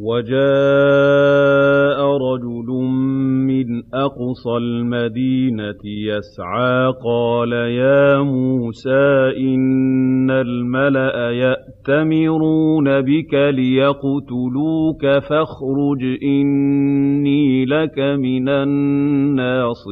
وَجَاءَ رَجُلٌ مِّنْ أَقْصَى الْمَدِينَةِ يَسْعَىٰ قَالَ يَا مُوسَىٰ إِنَّ الْمَلَأَ يَأْتَمِرُونَ بِكَ لِيَقْتُلُوكَ فَاخْرُجْ إِنِّي لَكَ مِنَ النَّاصِحِينَ